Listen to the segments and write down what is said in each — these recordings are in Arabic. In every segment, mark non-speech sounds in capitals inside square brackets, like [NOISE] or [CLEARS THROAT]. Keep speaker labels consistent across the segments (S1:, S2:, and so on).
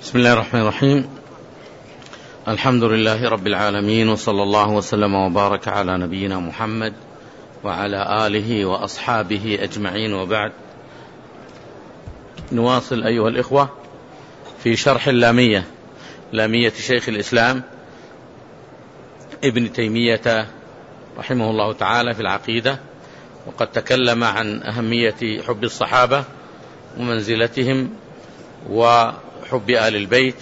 S1: بسم الله الرحمن الرحيم. الحمد لله رب العالمين وصلى الله وسلم وبارك على نبينا محمد وعلى آله وأصحابه أجمعين. وبعد نواصل أيها الإخوة في شرح اللامية لامية شيخ الإسلام ابن تيمية رحمه الله تعالى في العقيدة وقد تكلم عن أهمية حب الصحابة ومنزلتهم و حب آل البيت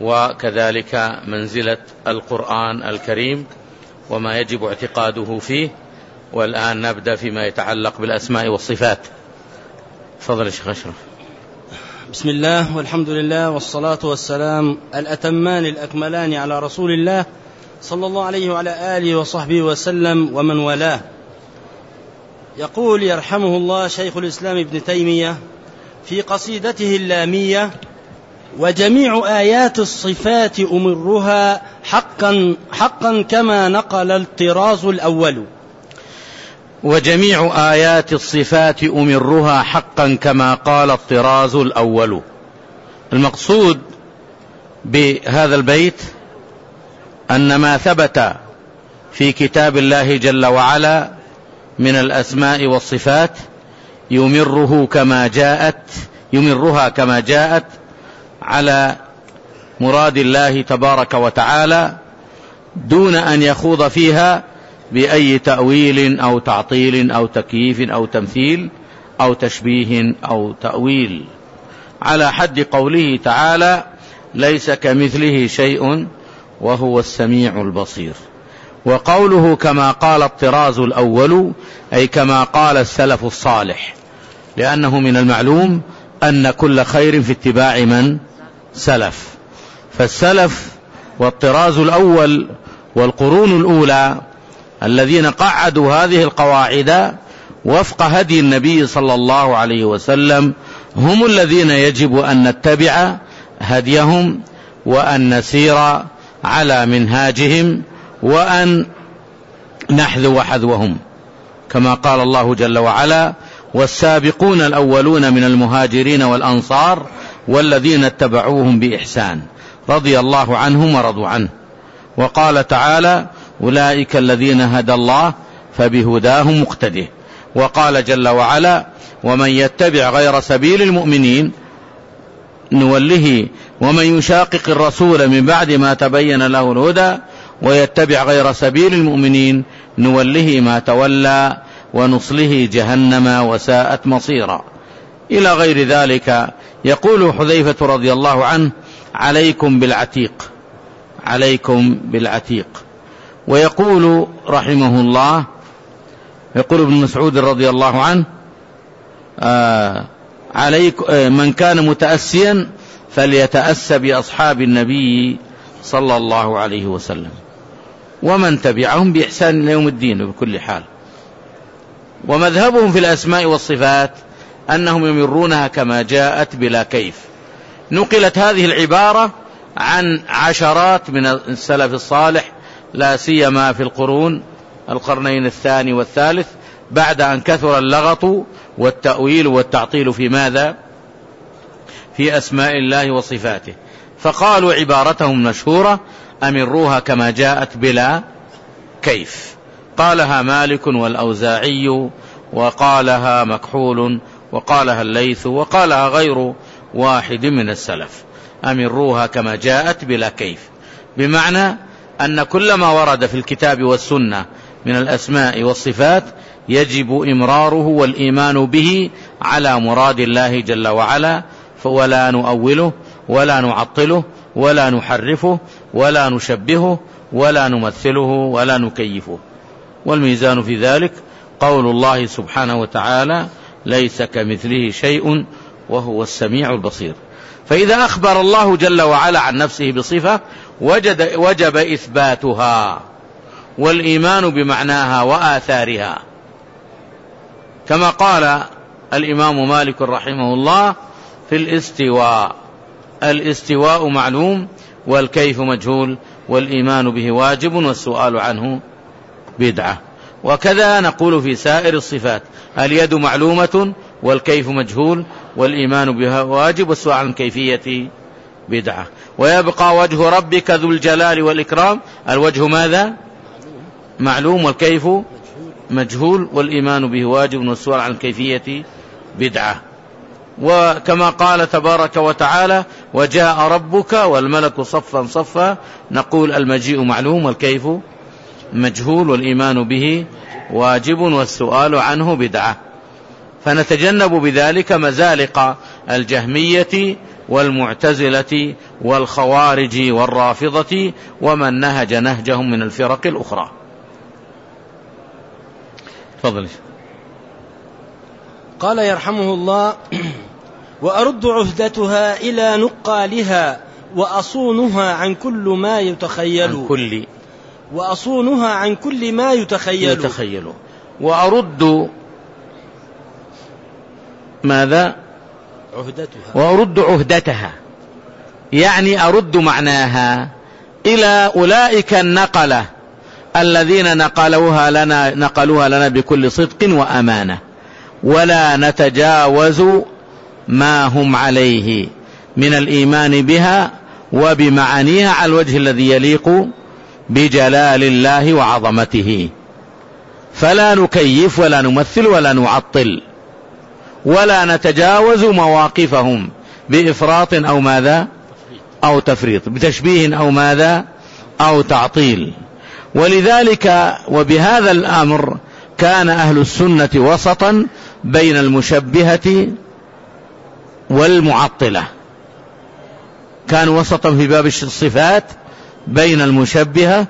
S1: وكذلك منزلة القرآن الكريم وما يجب اعتقاده فيه. والآن نبدأ فيما يتعلق بالأسماء والصفات. تفضل يا شيخ أشرف.
S2: بسم الله والحمد لله والصلاة والسلام الأتمان الأكملان على رسول الله صلى الله عليه وعلى آله وصحبه وسلم ومن والاه. يقول يرحمه الله شيخ الإسلام ابن تيمية في قصيدته اللامية وجميع آيات الصفات أمرها حقا حقا كما نقل الطراز الأول.
S1: وجميع آيات الصفات أمرها حقا كما قال الطراز الأول. المقصود بهذا البيت أن ما ثبت في كتاب الله جل وعلا من الأسماء والصفات يمره كما جاءت يمرها كما جاءت على مراد الله تبارك وتعالى دون أن يخوض فيها بأي تأويل أو تعطيل أو تكييف أو تمثيل أو تشبيه أو تأويل. على حد قوله تعالى ليس كمثله شيء وهو السميع البصير. وقوله كما قال الطراز الأول أي كما قال السلف الصالح لأنه من المعلوم أن كل خير في اتباع من سلف. فالسلف والطراز الأول والقرون الأولى الذين قعدوا هذه القواعد وفق هدي النبي صلى الله عليه وسلم. هم الذين يجب أن نتبع هديهم وأن نسير على منهاجهم وأن نحذو حذوهم كما قال الله جل وعلا والسابقون الأولون من المهاجرين والأنصار والذين اتبعوهم بإحسان رضي الله عنهم ورضوا عنه. وقال تعالى أولئك الذين هدى الله فبهداه مقتده. وقال جل وعلا ومن يتبع غير سبيل المؤمنين نوله ومن يشاقق الرسول من بعد ما تبين له الهدى ويتبع غير سبيل المؤمنين نوله ما تولى ونصله جهنم وساءت مصيرا. إلى غير ذلك. يقول حذيفة رضي الله عنه عليكم بالعتيق عليكم بالعتيق. ويقول رحمه الله يقول ابن مسعود رضي الله عنه آه عليك آه من كان متأسيا فليتأسى بأصحاب النبي صلى الله عليه وسلم. ومن تبعهم بإحسان إلى يوم الدين بكل حال. ومذهبهم في الأسماء والصفات أنهم يمرونها كما جاءت بلا كيف. نقلت هذه العبارة عن عشرات من السلف الصالح لا سيما في القرون القرنين الثاني والثالث بعد أن كثر اللغط والتأويل والتعطيل في ماذا؟ في أسماء الله وصفاته. فقالوا عبارتهم مشهورة أمروها كما جاءت بلا كيف؟ قالها مالك والأوزاعي وقالها مكحول وقالها الليث وقالها غير واحد من السلف. أمروها كما جاءت بلا كيف. بمعنى أن كل ما ورد في الكتاب والسنة من الأسماء والصفات يجب إمراره والإيمان به على مراد الله جل وعلا ولا نؤوله ولا نعطله ولا نحرفه ولا نشبهه ولا نمثله ولا نكيفه. والميزان في ذلك قول الله سبحانه وتعالى ليس كمثله شيء وهو السميع البصير. فإذا أخبر الله جل وعلا عن نفسه بصفة وجد وجب إثباتها والإيمان بمعناها وآثارها. كما قال الإمام مالك رحمه الله في الاستواء. الاستواء معلوم والكيف مجهول والإيمان به واجب والسؤال عنه بدعة. وكذا نقول في سائر الصفات اليد معلومة والكيف مجهول والإيمان بها واجب والسؤال عن كيفية بدعة. ويبقى وجه ربك ذو الجلال والإكرام. الوجه ماذا؟ معلوم والكيف مجهول والإيمان به واجب والسؤال عن الكيفية بدعة. وكما قال تبارك وتعالى وجاء ربك والملك صفا صفا. نقول المجيء معلوم والكيف مجهول والإيمان به واجب والسؤال عنه بدعة. فنتجنب بذلك مزالق الجهمية والمعتزلة والخوارج والرافضة ومن نهج نهجهم من الفرق الأخرى. تفضل.
S2: قال يرحمه الله وأرد عهدتها إلى نقالها وأصونها عن كل ما يتخيل.
S1: عن كل
S2: وأصونها عن كل ما يتخيل
S1: يتخيل وأرد ماذا؟
S2: عهدتها.
S1: وأرد عهدتها. يعني أرد معناها إلى أولئك النقلة الذين نقلوها لنا نقلوها لنا بكل صدق وأمانة. ولا نتجاوز ما هم عليه من الإيمان بها وبمعانيها على الوجه الذي يليق بجلال الله وعظمته. فلا نكيف ولا نمثل ولا نعطل. ولا نتجاوز مواقفهم بإفراط أو ماذا؟ أو تفريط. بتشبيه أو ماذا؟ أو تعطيل. ولذلك وبهذا الأمر كان أهل السنة وسطا بين المشبهة والمعطلة. كانوا وسطا في باب الصفات بين المشبهة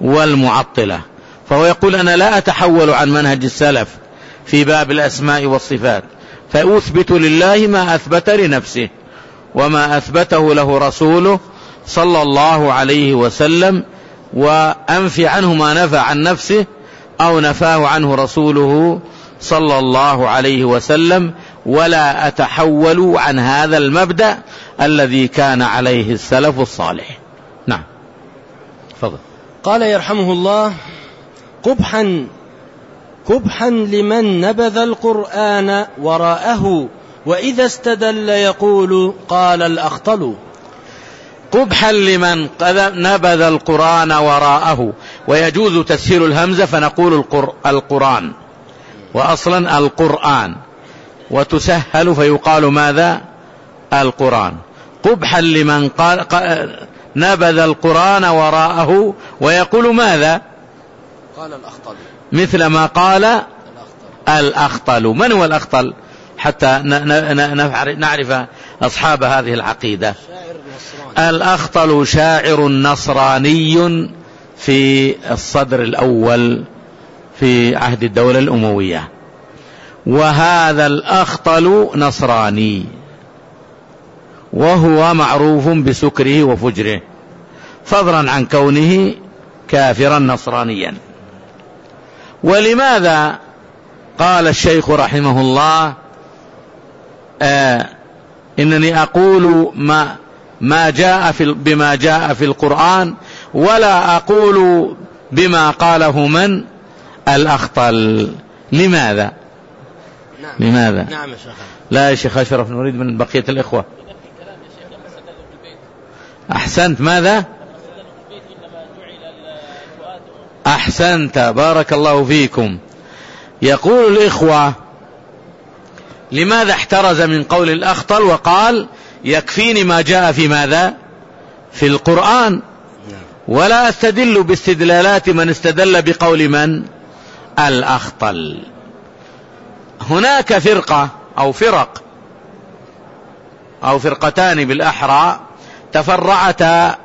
S1: والمعطلة. فهو يقول أنا لا أتحول عن منهج السلف في باب الأسماء والصفات فأثبت لله ما أثبت لنفسه وما أثبته له رسوله صلى الله عليه وسلم وأنفي عنه ما نفى عن نفسه أو نفاه عنه رسوله صلى الله عليه وسلم ولا أتحول عن هذا المبدأ الذي كان عليه السلف الصالح.
S2: قال يرحمه الله قبحا قبحا لمن نبذ القرآن وراءه وإذا استدل يقول قال الأخطل.
S1: قبحا لمن نبذ القرآن وراءه. ويجوز تسهيل الهمزة فنقول القرآن. وأصلا القرآن. وتسهل فيقال ماذا؟ القرآن. قبحا لمن قال نبذ القرآن وراءه ويقول ماذا؟
S2: قال الأخطل.
S1: مثل ما قال الأخطل. من هو الأخطل؟ حتى نعرف أصحاب هذه العقيدة. الأخطل شاعر نصراني في الصدر الأول في عهد الدولة الأموية. وهذا الأخطل نصراني. وهو معروف بسكره وفجره. فضلا عن كونه كافرا نصرانيا. ولماذا قال الشيخ رحمه الله آه إنني أقول ما ما جاء في بما جاء في القرآن ولا أقول بما قاله من؟ الأخطل. لماذا؟
S2: نعم.
S1: لماذا؟
S2: نعم يا شيخ.
S1: لا يا شيخ أشرف نريد من بقية الإخوة. أحسنت ماذا؟ أحسنت بارك الله فيكم. يقول الإخوة لماذا احترز من قول الأخطل وقال يكفيني ما جاء في ماذا؟ في القرآن. ولا أستدل باستدلالات من استدل بقول من؟ الأخطل. هناك فرقة أو فرق أو فرقتان بالأحرى. تفرعتا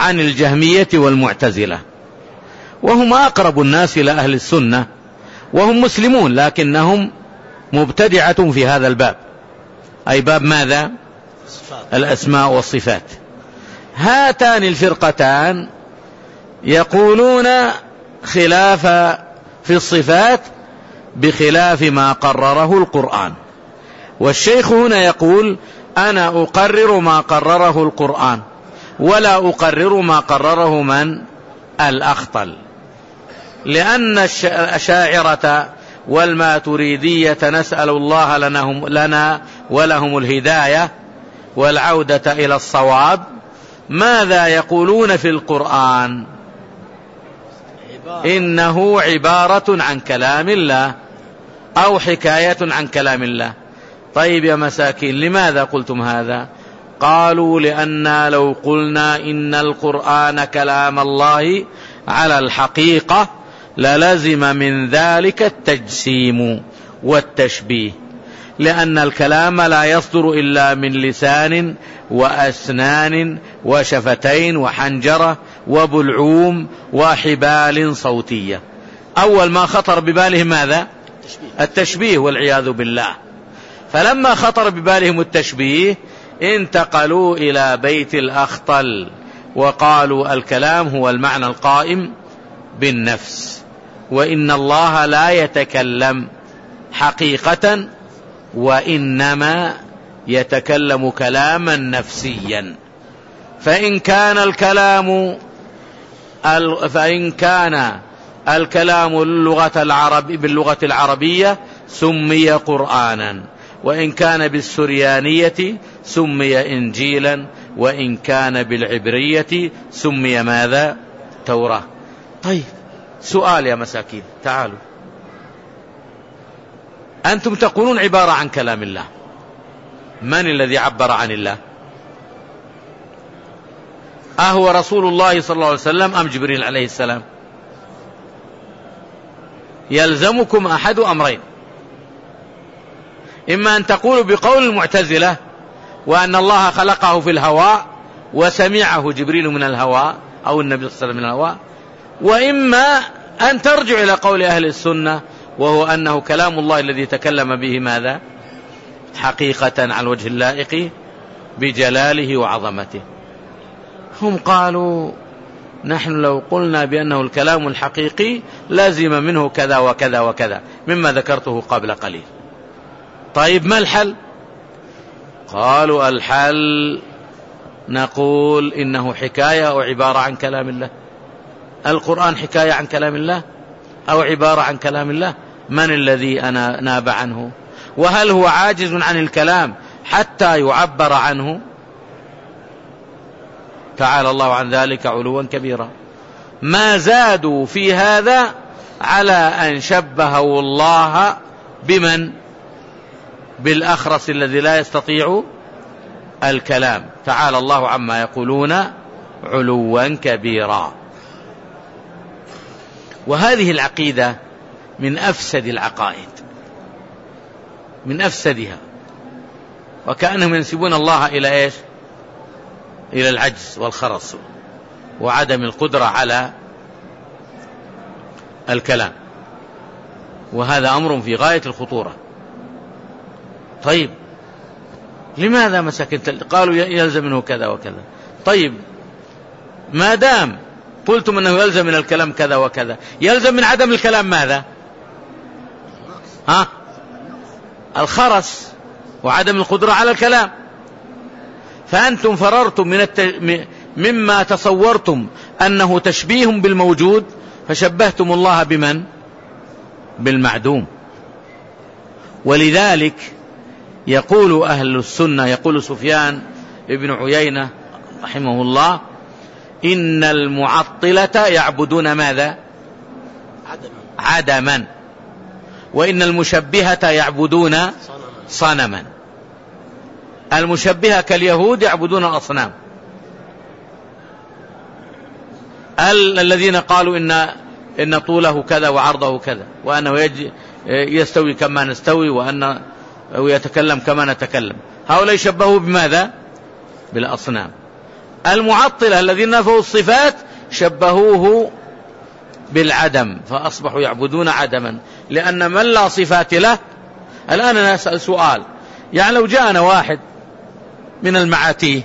S1: عن الجهمية والمعتزلة. وهم أقرب الناس إلى أهل السنة وهم مسلمون لكنهم مبتدعة في هذا الباب. أي باب ماذا؟ الأسماء. والصفات. هاتان الفرقتان يقولون خلاف في الصفات بخلاف ما قرره القرآن. والشيخ هنا يقول أنا أقرر ما قرره القرآن ولا أقرر ما قرره من؟ الأخطل. لأن الأشاعرة والماتريدية نسأل الله لنا, لنا ولهم الهداية والعودة إلى الصواب ماذا يقولون في القرآن؟ إنه عبارة عن كلام الله أو حكاية عن كلام الله. طيب يا مساكين لماذا قلتم هذا؟ قالوا لأننا لو قلنا إن القرآن كلام الله على الحقيقة للزم من ذلك التجسيم والتشبيه لأن الكلام لا يصدر إلا من لسان وأسنان وشفتين وحنجرة وبلعوم وحبال صوتية. أول ما خطر ببالهم ماذا؟ التشبيه والعياذ بالله. فلما خطر ببالهم التشبيه انتقلوا إلى بيت الأخطل وقالوا الكلام هو المعنى القائم بالنفس. وإن الله لا يتكلم حقيقة وإنما يتكلم كلاما نفسيا. فإن كان الكلام فإن كان الكلام اللغة العرب باللغة العربية سمي قرآنا. وإن كان بالسريانية سمي إنجيلا وإن كان بالعبرية سمي ماذا؟ توراة. طيب سؤال يا مساكين تعالوا. أنتم تقولون عبارة عن كلام الله. من الذي عبر عن الله؟ أهو رسول الله صلى الله عليه وسلم أم جبريل عليه السلام؟ يلزمكم أحد أمرين. إما أن تقولوا بقول المعتزلة وأن الله خلقه في الهواء وسمعه جبريل من الهواء أو النبي صلى الله عليه وسلم من الهواء وإما أن ترجع إلى قول أهل السنة وهو أنه كلام الله الذي تكلم به ماذا؟ حقيقة على الوجه اللائق بجلاله وعظمته. هم قالوا نحن لو قلنا بأنه الكلام الحقيقي لازم منه كذا وكذا وكذا مما ذكرته قبل قليل. طيب ما الحل؟ قالوا الحل نقول إنه حكاية أو عبارة عن كلام الله. القرآن حكاية عن كلام الله أو عبارة عن كلام الله؟ من الذي أنا ناب عنه؟ وهل هو عاجز عن الكلام حتى يعبر عنه؟ تعالى الله عن ذلك علوا كبيرا. ما زادوا في هذا على أن شبهوا الله بمن؟ بالأخرس الذي لا يستطيع الكلام. تعالى الله عما يقولون علوا كبيرا. وهذه العقيدة من أفسد العقائد. من أفسدها. وكأنهم ينسبون الله إلى إيش؟ إلى العجز والخرص وعدم القدرة على الكلام. وهذا أمر في غاية الخطورة. طيب. لماذا مساكن قالوا يلزم منه كذا وكذا. طيب. ما دام قلتم أنه يلزم من الكلام كذا وكذا يلزم من عدم الكلام ماذا؟ ها؟ الخرس وعدم القدرة على الكلام. فأنتم فررتم من الت... مما تصورتم أنه تشبيه بالموجود فشبهتم الله بمن؟ بالمعدوم. ولذلك يقول أهل السنة يقول سفيان ابن عيينة رحمه الله إن المعطلة يعبدون ماذا؟ عدما. وإن المشبهة يعبدون صنما. المشبهة كاليهود يعبدون الأصنام الذين قالوا إن إن طوله كذا وعرضه كذا وأنه يستوي كما نستوي وأن يتكلم كما نتكلم. هؤلاء شبهوا بماذا؟ بالأصنام. المعطلة الذين نفوا الصفات شبهوه بالعدم فأصبحوا يعبدون عدما لأن من لا صفات له؟ الآن أنا أسأل سؤال. يعني لو جاءنا واحد من المعاتيه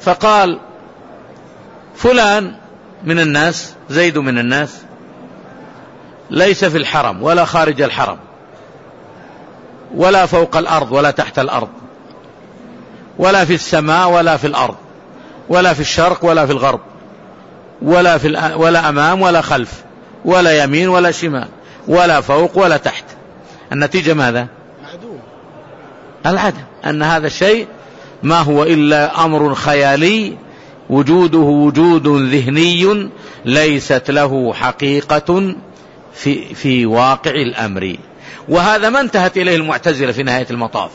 S1: فقال فلان من الناس زيد من الناس ليس في الحرم ولا خارج الحرم. ولا فوق الأرض ولا تحت الأرض. ولا في السماء ولا في الأرض. ولا في الشرق ولا في الغرب. ولا في ولا أمام ولا خلف. ولا يمين ولا شمال. ولا فوق ولا تحت. النتيجة ماذا؟ العدم. أن هذا الشيء ما هو إلا أمر خيالي. وجوده وجود ذهني ليست له حقيقة في, في واقع الأمر. وهذا ما انتهت إليه المعتزلة في نهاية المطاف.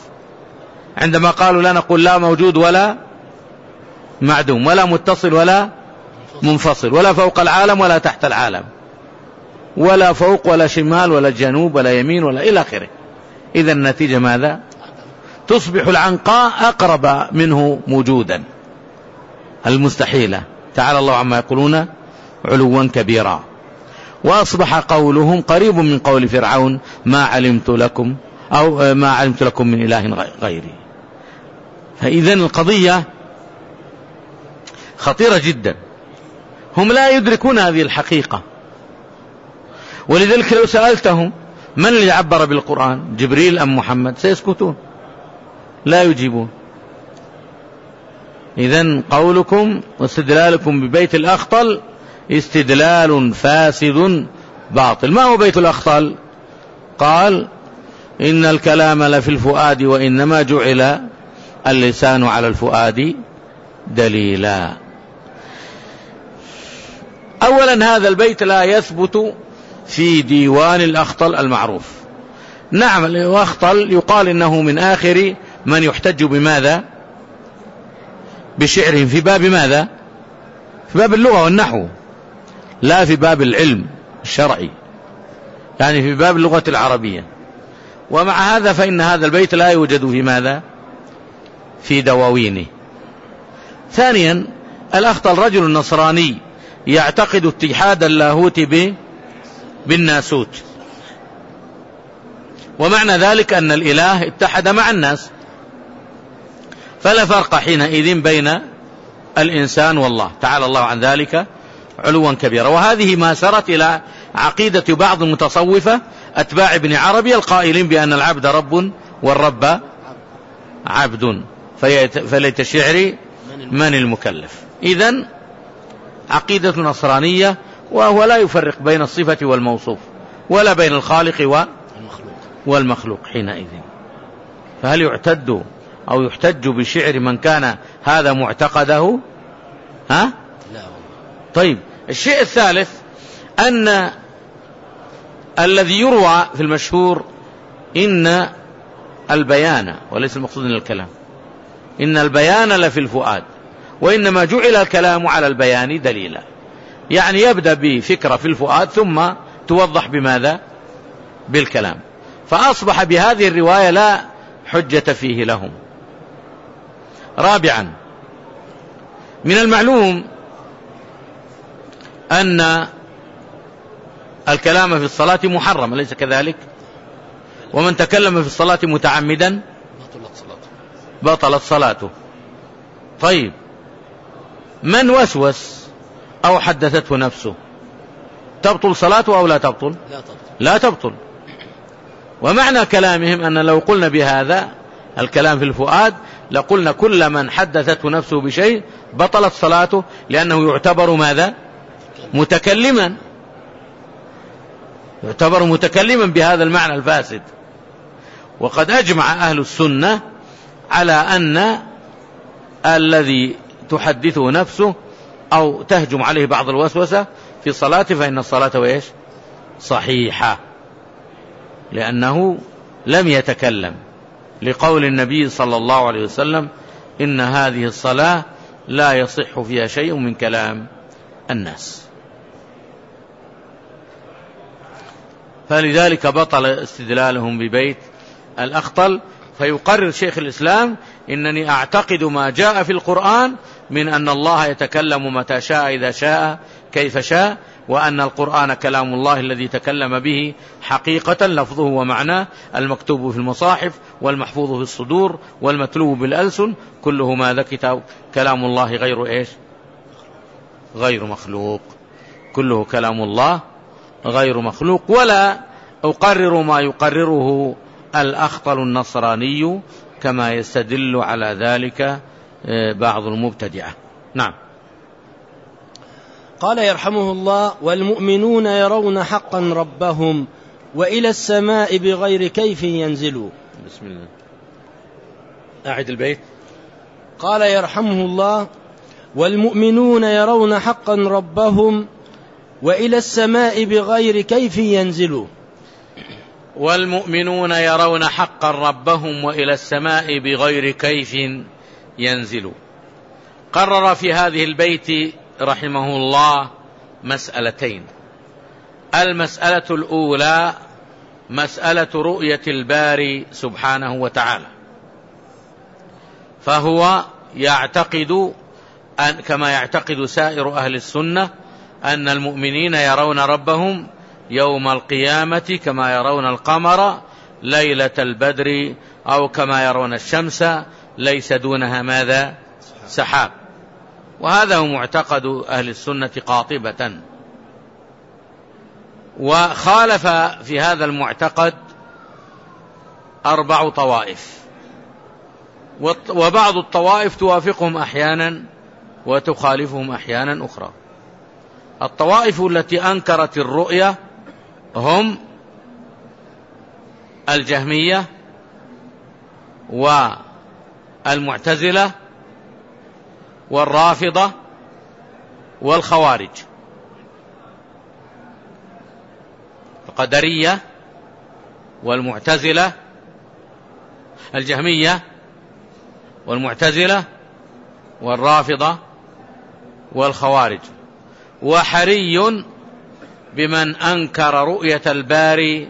S1: عندما قالوا لا نقول لا موجود ولا معدوم ولا متصل ولا منفصل ولا فوق العالم ولا تحت العالم ولا فوق ولا شمال ولا جنوب ولا يمين ولا إلى آخره. إذا النتيجة ماذا؟ تصبح العنقاء أقرب منه موجودا. المستحيلة. تعالى الله عما يقولون علوا كبيرا. وأصبح قولهم قريب من قول فرعون ما علمت لكم أو ما علمت لكم من إله غيري فإذا القضية خطيرة جدا. هم لا يدركون هذه الحقيقة. ولذلك لو سألتهم من اللي عبر بالقرآن؟ جبريل أم محمد؟ سيسكتون. لا يجيبون. إذا قولكم واستدلالكم ببيت الأخطل استدلال فاسد باطل. ما هو بيت الأخطل قال إن الكلام لفي الفؤاد وإنما جعل اللسان على الفؤاد دليلا. أولا هذا البيت لا يثبت في ديوان الأخطل المعروف. نعم الأخطل يقال إنه من آخر من يحتج بماذا؟ بشعر في باب ماذا؟ في باب اللغة والنحو. لا في باب العلم الشرعي يعني في باب اللغة العربية. ومع هذا فإن هذا البيت لا يوجد في ماذا؟ في دواوينه. ثانيا الأخطل رجل نصراني يعتقد اتحاد اللاهوت بالناسوت. ومعنى ذلك أن الإله اتحد مع الناس. فلا فرق حينئذ بين الإنسان والله. تعالى الله عن ذلك. علوا كبيرا. وهذه ما سرت إلى عقيدة بعض المتصوفة أتباع ابن عربي القائلين بأن العبد رب والرب عبد. فليت شعري من المكلف. إذا عقيدة نصرانية وهو لا يفرق بين الصفة والموصوف ولا بين الخالق والمخلوق حينئذ. فهل يعتد أو يحتج بشعر من كان هذا معتقده؟ ها؟ لا طيب. الشيء الثالث أن الذي يروى في المشهور إن البيان وليس المقصود من الكلام إن البيان لفي الفؤاد وإنما جعل الكلام على البيان دليلا. يعني يبدأ بفكرة في الفؤاد ثم توضح بماذا؟ بالكلام. فأصبح بهذه الرواية لا حجة فيه لهم. رابعا من المعلوم أن الكلام في الصلاة محرم أليس كذلك؟ ومن تكلم في الصلاة متعمدا بطلت صلاته. بطلت صلاته طيب من وسوس أو حدثته نفسه؟ تبطل صلاته أو لا تبطل؟ لا تبطل. لا تبطل. ومعنى كلامهم أن لو قلنا بهذا الكلام في الفؤاد لقلنا كل من حدثته نفسه بشيء بطلت صلاته لأنه يعتبر ماذا؟ متكلما. يعتبر متكلما بهذا المعنى الفاسد. وقد أجمع أهل السنة على أن الذي تحدثه نفسه أو تهجم عليه بعض الوسوسة في صلاته فإن الصلاة وإيش؟ صحيحة. لأنه لم يتكلم. لقول النبي صلى الله عليه وسلم إن هذه الصلاة لا يصح فيها شيء من كلام الناس. فلذلك بطل استدلالهم ببيت الأخطل. فيقرر شيخ الإسلام إنني أعتقد ما جاء في القرآن من أن الله يتكلم متى شاء إذا شاء كيف شاء وأن القرآن كلام الله الذي تكلم به حقيقة لفظه ومعناه المكتوب في المصاحف والمحفوظ في الصدور والمتلو بالألسن كله ماذا كتاب. كلام الله غير إيش؟ غير مخلوق. كله كلام الله غير مخلوق ولا أقرر ما يقرره الأخطل النصراني كما يستدل على ذلك آه، بعض المبتدعة. نعم.
S2: قال يرحمه الله والمؤمنون يرون حقا ربهم وإلى السماء بغير كيف ينزلوا.
S1: بسم الله. أعد البيت.
S2: قال يرحمه الله والمؤمنون يرون حقا ربهم وإلى السماء بغير كيف ينزلوا
S1: والمؤمنون يرون حقا ربهم وإلى السماء بغير كيف ينزلوا قرر في هذه البيت رحمه الله مسألتين. المسألة الأولى مسألة رؤية الباري سبحانه وتعالى. فهو يعتقد أن كما يعتقد سائر أهل السنة أن المؤمنين يرون ربهم يوم القيامة كما يرون القمر ليلة البدر أو كما يرون الشمس ليس دونها ماذا؟ سحاب. وهذا هو معتقد أهل السنة قاطبة. وخالف في هذا المعتقد أربع طوائف. وبعض الطوائف توافقهم أحيانا وتخالفهم أحيانا أخرى. الطوائف التي أنكرت الرؤية هم الجهمية والمعتزلة والرافضة والخوارج. القدرية والمعتزلة الجهمية والمعتزلة والرافضة والخوارج. وحري بمن أنكر رؤية الباري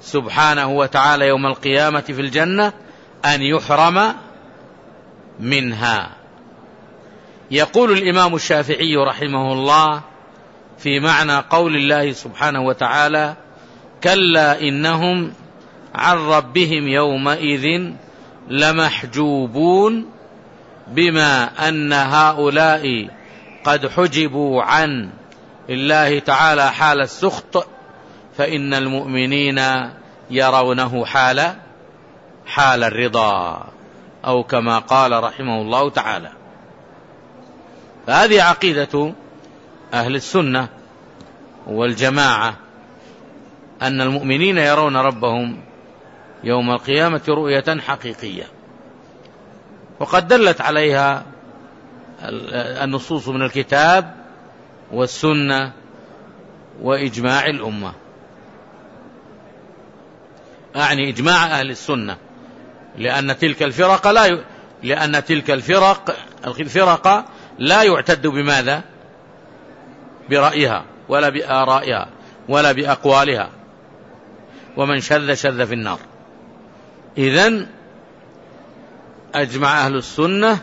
S1: سبحانه وتعالى يوم القيامة في الجنة أن يحرم منها. يقول الإمام الشافعي رحمه الله في معنى قول الله سبحانه وتعالى كلا إنهم عن ربهم يومئذ لمحجوبون بما أن هؤلاء قد حجبوا عن الله تعالى حال السخط فإن المؤمنين يرونه حال حال الرضا أو كما قال رحمه الله تعالى. فهذه عقيدة أهل السنة والجماعة أن المؤمنين يرون ربهم يوم القيامة رؤية حقيقية وقد دلت عليها النصوص من الكتاب والسنة وإجماع الأمة. أعني إجماع أهل السنة. لأن تلك الفرق لا ي... لأن تلك الفرق الفرق لا يعتد بماذا؟ برأيها ولا بآرائها ولا بأقوالها. ومن شذ شذ في النار. إذن أجمع أهل السنة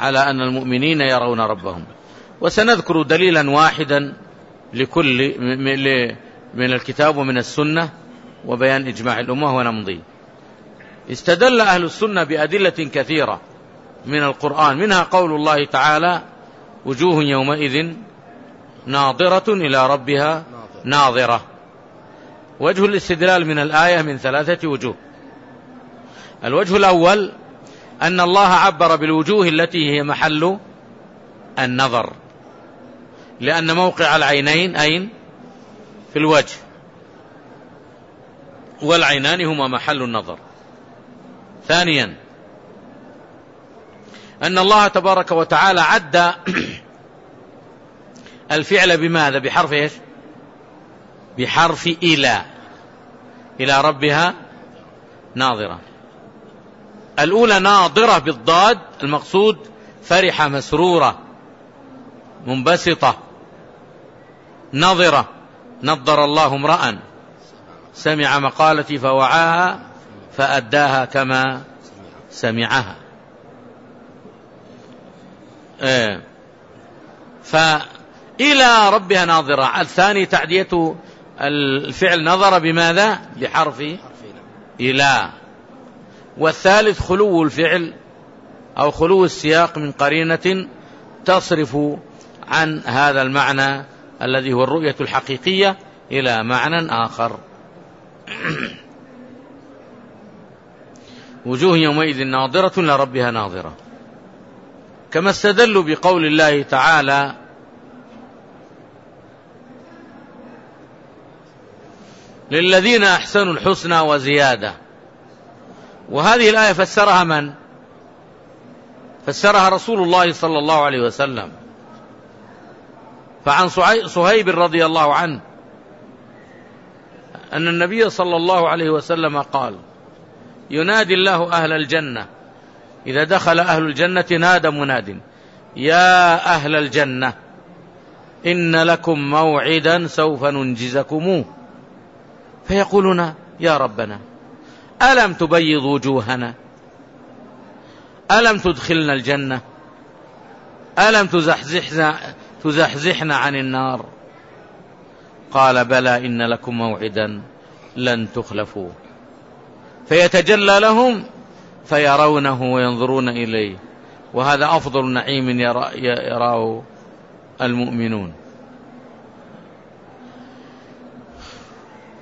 S1: على أن المؤمنين يرون ربهم. وسنذكر دليلا واحدا لكل من الكتاب ومن السنة وبيان إجماع الأمة ونمضي. استدل أهل السنة بأدلة كثيرة من القرآن. منها قول الله تعالى وجوه يومئذ ناظرة إلى ربها ناظرة. وجه الاستدلال من الآية من ثلاثة وجوه. الوجه الأول أن الله عبر بالوجوه التي هي محل النظر. لأن موقع العينين أين؟ في الوجه. والعينان هما محل النظر. ثانيا أن الله تبارك وتعالى عد [CLEARS THROAT] الفعل بماذا؟ بحرف إيش؟ بحرف إلى. إلى ربها ناظرة. الأولى ناظرة بالضاد المقصود فرحة مسرورة منبسطة نظرة نظر الله امرأ سمع مقالتي فوعاها فأداها كما سمعها. إيه. فإلى ربها ناظرة. الثاني تعدية الفعل نظر بماذا؟ بحرف إلى. والثالث خلو الفعل أو خلو السياق من قرينة تصرف عن هذا المعنى الذي هو الرؤية الحقيقية إلى معنى آخر. [CLEARS THROAT] وجوه يومئذ ناظرة لربها ناظرة. كما استدلوا بقول الله تعالى للذين أحسنوا الحسنى وزيادة. وهذه الآية فسرها من؟ فسرها رسول الله صلى الله عليه وسلم. فعن صهيب رضي الله عنه أن النبي صلى الله عليه وسلم قال ينادي الله أهل الجنة. إذا دخل أهل الجنة نادى مناد يا أهل الجنة إن لكم موعدا سوف ننجزكموه. فيقولون يا ربنا. ألم تبيض وجوهنا؟ ألم تدخلنا الجنة؟ ألم تزحزحنا, تزحزحنا عن النار؟ قال بلى إن لكم موعدا لن تخلفوه فيتجلى لهم فيرونه وينظرون إليه. وهذا أفضل نعيم يراه المؤمنون.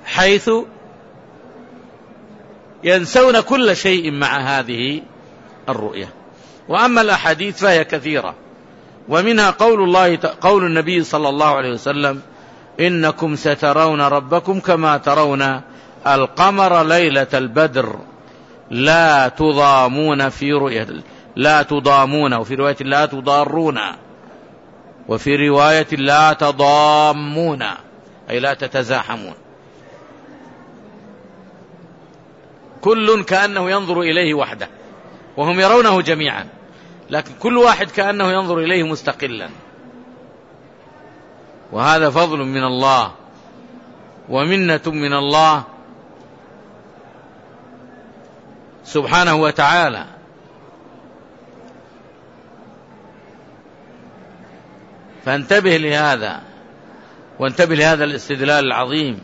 S1: حيث ينسون كل شيء مع هذه الرؤية. وأما الأحاديث فهي كثيرة. ومنها قول الله قول النبي صلى الله عليه وسلم إنكم سترون ربكم كما ترون القمر ليلة البدر. لا تضامون في رؤية لا تضامون وفي رواية لا تضارون وفي رواية لا تضامون أي لا تتزاحمون. كل كأنه ينظر إليه وحده وهم يرونه جميعا لكن كل واحد كأنه ينظر إليه مستقلا. وهذا فضل من الله ومنة من الله سبحانه وتعالى. فانتبه لهذا وانتبه لهذا الاستدلال العظيم.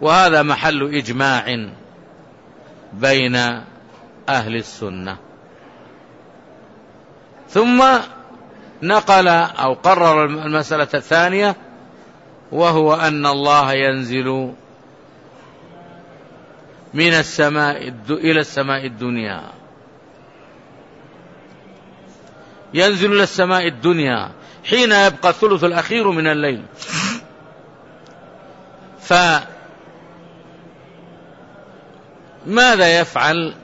S1: وهذا محل إجماع. بين أهل السنة. ثم نقل أو قرر المسألة الثانية وهو أن الله ينزل من السماء إلى السماء الدنيا. ينزل إلى السماء الدنيا. حين يبقى الثلث الأخير من الليل. فماذا يفعل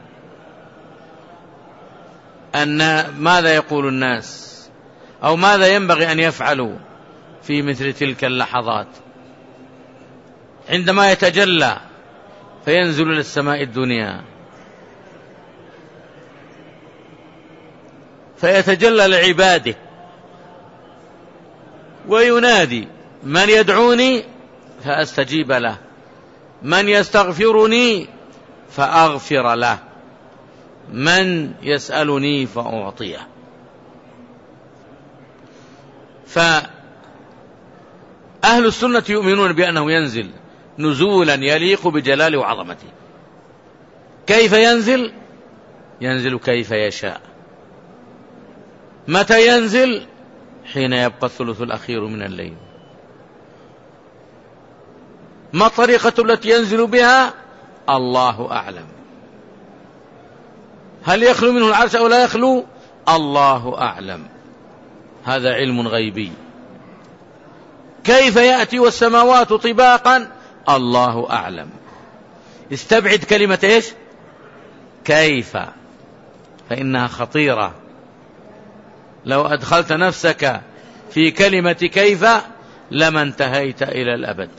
S1: أن ماذا يقول الناس؟ أو ماذا ينبغي أن يفعلوا في مثل تلك اللحظات؟ عندما يتجلى فينزل إلى السماء الدنيا. فيتجلى لعباده. وينادي من يدعوني؟ فأستجيب له. من يستغفرني؟ فأغفر له. من يسألني فأعطيه. فأهل السنة يؤمنون بأنه ينزل نزولا يليق بجلاله وعظمته. كيف ينزل؟ ينزل كيف يشاء. متى ينزل؟ حين يبقى الثلث الأخير من الليل. ما الطريقة التي ينزل بها؟ الله أعلم. هل يخلو منه العرش أو لا يخلو؟ الله أعلم. هذا علم غيبي. كيف يأتي والسماوات طباقا؟ الله أعلم. استبعد كلمة إيش؟ كيف؟ فإنها خطيرة. لو أدخلت نفسك في كلمة كيف لما انتهيت إلى الأبد.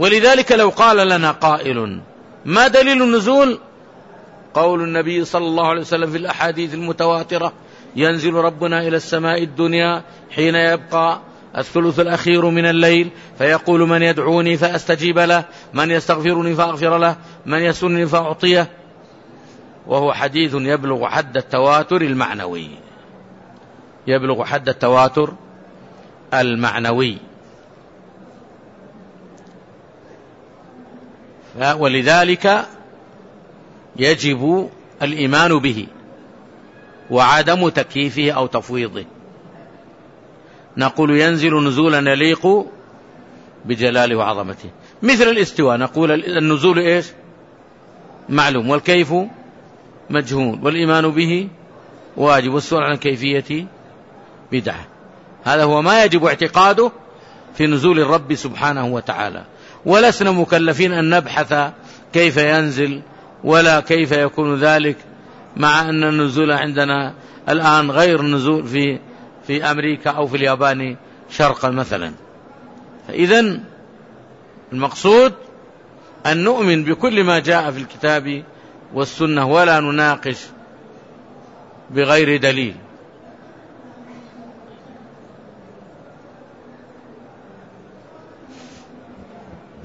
S1: ولذلك لو قال لنا قائل ما دليل النزول؟ قول النبي صلى الله عليه وسلم في الأحاديث المتواترة ينزل ربنا إلى السماء الدنيا حين يبقى الثلث الأخير من الليل فيقول من يدعوني فأستجيب له من يستغفرني فأغفر له من يسنني فأعطيه. وهو حديث يبلغ حد التواتر المعنوي. يبلغ حد التواتر المعنوي. ولذلك يجب الإيمان به وعدم تكييفه أو تفويضه. نقول ينزل نزولا يليق بجلاله وعظمته. مثل الاستواء نقول النزول إيش؟ معلوم والكيف مجهول والإيمان به واجب والسؤال عن كيفية بدعة. هذا هو ما يجب اعتقاده في نزول الرب سبحانه وتعالى. ولسنا مكلفين أن نبحث كيف ينزل ولا كيف يكون ذلك مع أن النزول عندنا الآن غير النزول في في أمريكا أو في اليابان شرقا مثلا. فإذا المقصود أن نؤمن بكل ما جاء في الكتاب والسنة ولا نناقش بغير دليل.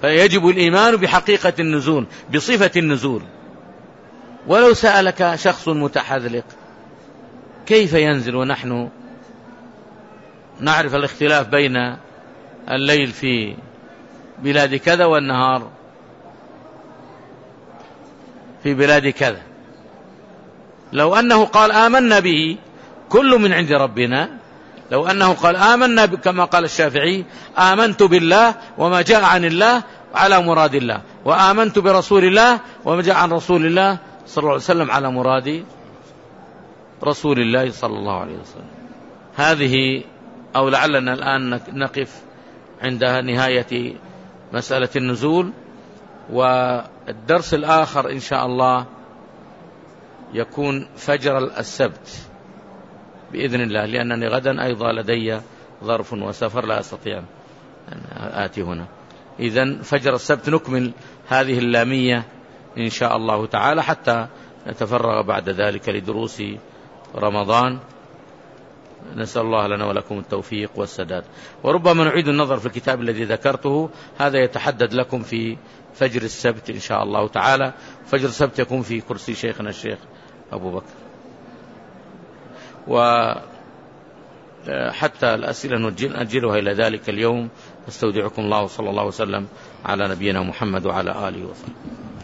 S1: فيجب الإيمان بحقيقة النزول بصفة النزول. ولو سألك شخص متحذلق كيف ينزل ونحن نعرف الاختلاف بين الليل في بلاد كذا والنهار في بلاد كذا؟ لو أنه قال آمنا به كل من عند ربنا لو أنه قال آمنا كما قال الشافعي آمنت بالله وما جاء عن الله على مراد الله. وآمنت برسول الله وما جاء عن رسول الله صلى الله عليه وسلم على مراد رسول الله صلى الله عليه وسلم. هذه أو لعلنا الآن نقف عند نهاية مسألة النزول. والدرس الآخر إن شاء الله يكون فجر السبت بإذن الله لأنني غدا أيضا لدي ظرف وسفر لا أستطيع أن آتي هنا. إذا فجر السبت نكمل هذه اللامية إن شاء الله تعالى حتى نتفرغ بعد ذلك لدروس رمضان. نسأل الله لنا ولكم التوفيق والسداد. وربما نعيد النظر في الكتاب الذي ذكرته. هذا يتحدد لكم في فجر السبت إن شاء الله تعالى. فجر السبت يكون في كرسي شيخنا الشيخ أبو بكر. وحتى الأسئلة نأجلها إلى ذلك اليوم. استودعكم الله صلى الله وسلم على نبينا محمد وعلى آله وصحبه.